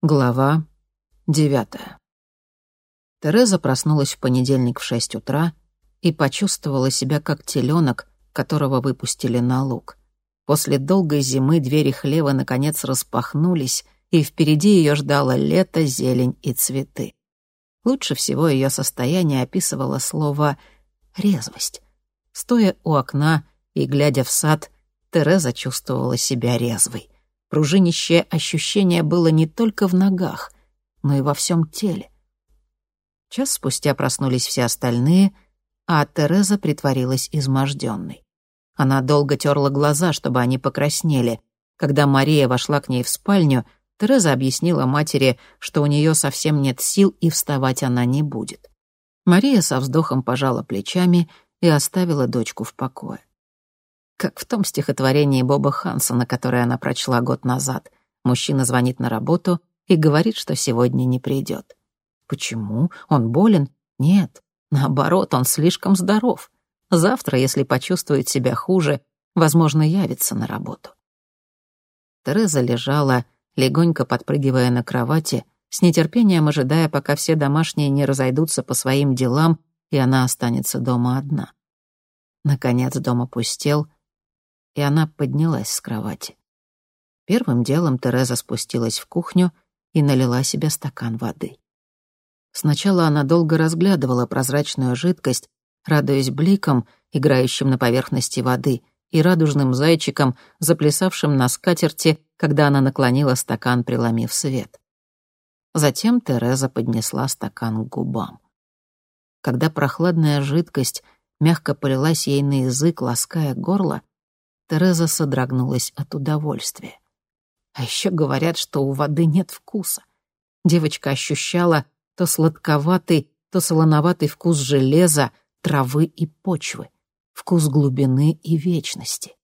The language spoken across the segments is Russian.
Глава девятая. Тереза проснулась в понедельник в шесть утра и почувствовала себя как теленок, которого выпустили на луг. После долгой зимы двери хлева наконец распахнулись, и впереди ее ждало лето, зелень и цветы. Лучше всего ее состояние описывало слово «резвость». Стоя у окна и глядя в сад, Тереза чувствовала себя резвой. Пружинищее ощущение было не только в ногах, но и во всем теле. Час спустя проснулись все остальные, а Тереза притворилась изможденной. Она долго терла глаза, чтобы они покраснели. Когда Мария вошла к ней в спальню, Тереза объяснила матери, что у нее совсем нет сил и вставать она не будет. Мария со вздохом пожала плечами и оставила дочку в покое как в том стихотворении Боба Хансона, которое она прочла год назад. Мужчина звонит на работу и говорит, что сегодня не придет. Почему? Он болен? Нет. Наоборот, он слишком здоров. Завтра, если почувствует себя хуже, возможно, явится на работу. Тереза лежала, легонько подпрыгивая на кровати, с нетерпением ожидая, пока все домашние не разойдутся по своим делам, и она останется дома одна. Наконец дом опустел, и она поднялась с кровати. Первым делом Тереза спустилась в кухню и налила себе стакан воды. Сначала она долго разглядывала прозрачную жидкость, радуясь бликам, играющим на поверхности воды, и радужным зайчикам, заплясавшим на скатерти, когда она наклонила стакан, преломив свет. Затем Тереза поднесла стакан к губам. Когда прохладная жидкость мягко полилась ей на язык, лаская горло, Тереза содрогнулась от удовольствия. А еще говорят, что у воды нет вкуса. Девочка ощущала то сладковатый, то солоноватый вкус железа, травы и почвы, вкус глубины и вечности.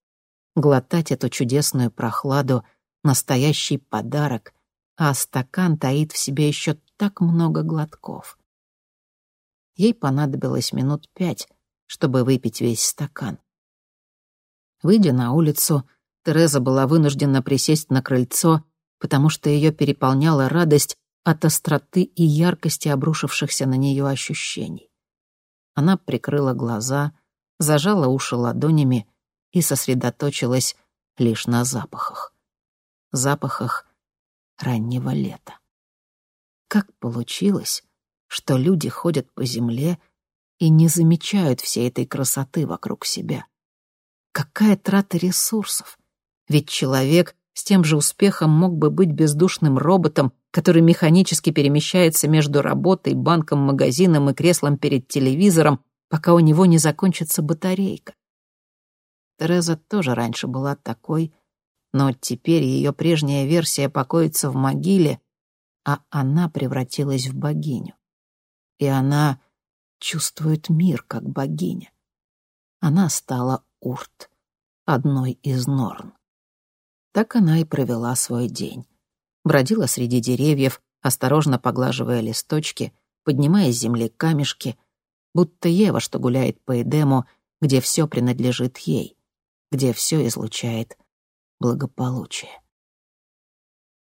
Глотать эту чудесную прохладу — настоящий подарок, а стакан таит в себе еще так много глотков. Ей понадобилось минут пять, чтобы выпить весь стакан. Выйдя на улицу, Тереза была вынуждена присесть на крыльцо, потому что ее переполняла радость от остроты и яркости обрушившихся на нее ощущений. Она прикрыла глаза, зажала уши ладонями и сосредоточилась лишь на запахах. Запахах раннего лета. Как получилось, что люди ходят по земле и не замечают всей этой красоты вокруг себя? Какая трата ресурсов? Ведь человек с тем же успехом мог бы быть бездушным роботом, который механически перемещается между работой, банком, магазином и креслом перед телевизором, пока у него не закончится батарейка. Тереза тоже раньше была такой, но теперь ее прежняя версия покоится в могиле, а она превратилась в богиню. И она чувствует мир как богиня. Она стала Урт, одной из Норн. Так она и провела свой день. Бродила среди деревьев, осторожно поглаживая листочки, поднимая с земли камешки, будто Ева, что гуляет по Эдему, где все принадлежит ей, где все излучает благополучие.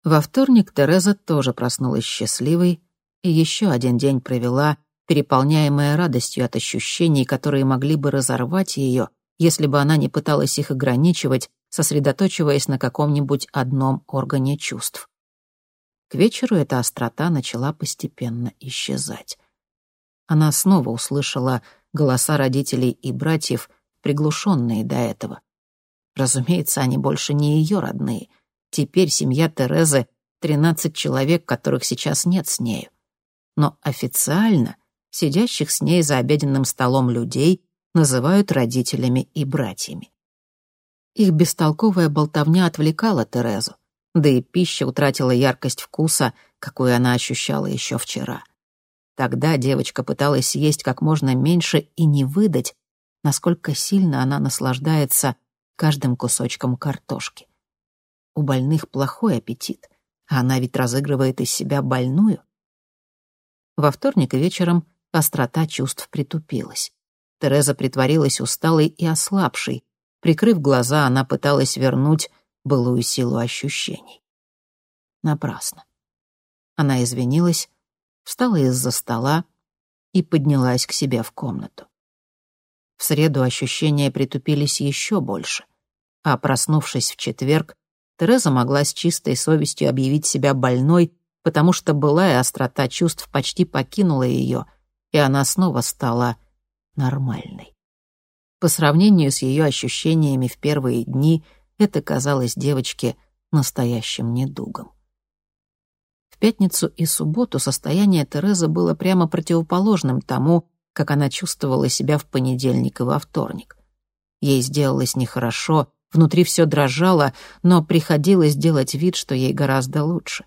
Во вторник Тереза тоже проснулась счастливой и еще один день провела, переполняемая радостью от ощущений, которые могли бы разорвать ее, если бы она не пыталась их ограничивать, сосредоточиваясь на каком-нибудь одном органе чувств. К вечеру эта острота начала постепенно исчезать. Она снова услышала голоса родителей и братьев, приглушенные до этого. Разумеется, они больше не ее родные. Теперь семья Терезы — тринадцать человек, которых сейчас нет с нею. Но официально сидящих с ней за обеденным столом людей называют родителями и братьями. Их бестолковая болтовня отвлекала Терезу, да и пища утратила яркость вкуса, какую она ощущала еще вчера. Тогда девочка пыталась съесть как можно меньше и не выдать, насколько сильно она наслаждается каждым кусочком картошки. У больных плохой аппетит, а она ведь разыгрывает из себя больную. Во вторник вечером острота чувств притупилась. Тереза притворилась усталой и ослабшей. Прикрыв глаза, она пыталась вернуть былую силу ощущений. Напрасно. Она извинилась, встала из-за стола и поднялась к себе в комнату. В среду ощущения притупились еще больше, а проснувшись в четверг, Тереза могла с чистой совестью объявить себя больной, потому что былая острота чувств почти покинула ее, и она снова стала нормальной. По сравнению с ее ощущениями в первые дни, это казалось девочке настоящим недугом. В пятницу и субботу состояние Терезы было прямо противоположным тому, как она чувствовала себя в понедельник и во вторник. Ей сделалось нехорошо, Внутри все дрожало, но приходилось делать вид, что ей гораздо лучше.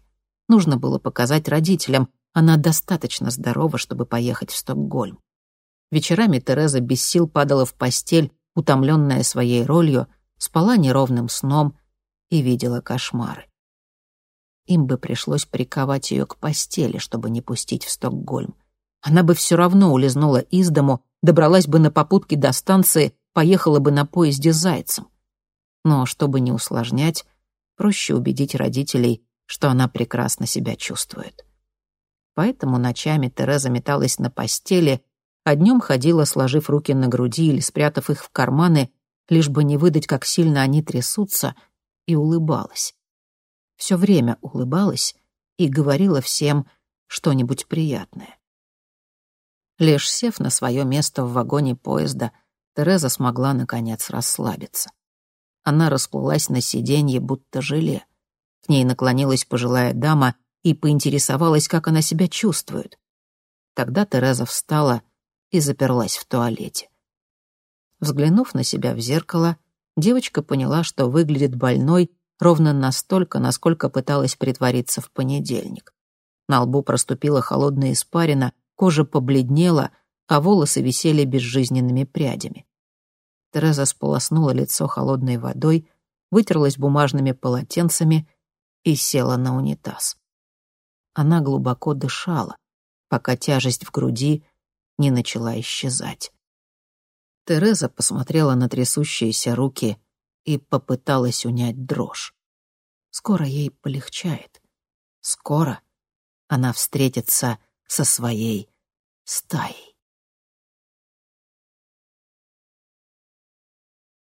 Нужно было показать родителям, она достаточно здорова, чтобы поехать в Стокгольм. Вечерами Тереза без сил падала в постель, утомленная своей ролью, спала неровным сном и видела кошмары. Им бы пришлось приковать ее к постели, чтобы не пустить в Стокгольм. Она бы все равно улизнула из дому, добралась бы на попутке до станции, поехала бы на поезде зайцем. Но чтобы не усложнять, проще убедить родителей, что она прекрасно себя чувствует. Поэтому ночами Тереза металась на постели, а днем ходила, сложив руки на груди или спрятав их в карманы, лишь бы не выдать, как сильно они трясутся, и улыбалась. Все время улыбалась и говорила всем что-нибудь приятное. Лишь сев на свое место в вагоне поезда, Тереза смогла, наконец, расслабиться. Она расплылась на сиденье, будто желе. К ней наклонилась пожилая дама и поинтересовалась, как она себя чувствует. Тогда Тереза встала и заперлась в туалете. Взглянув на себя в зеркало, девочка поняла, что выглядит больной ровно настолько, насколько пыталась притвориться в понедельник. На лбу проступила холодная испарина, кожа побледнела, а волосы висели безжизненными прядями. Тереза сполоснула лицо холодной водой, вытерлась бумажными полотенцами и села на унитаз. Она глубоко дышала, пока тяжесть в груди не начала исчезать. Тереза посмотрела на трясущиеся руки и попыталась унять дрожь. Скоро ей полегчает. Скоро она встретится со своей стаей.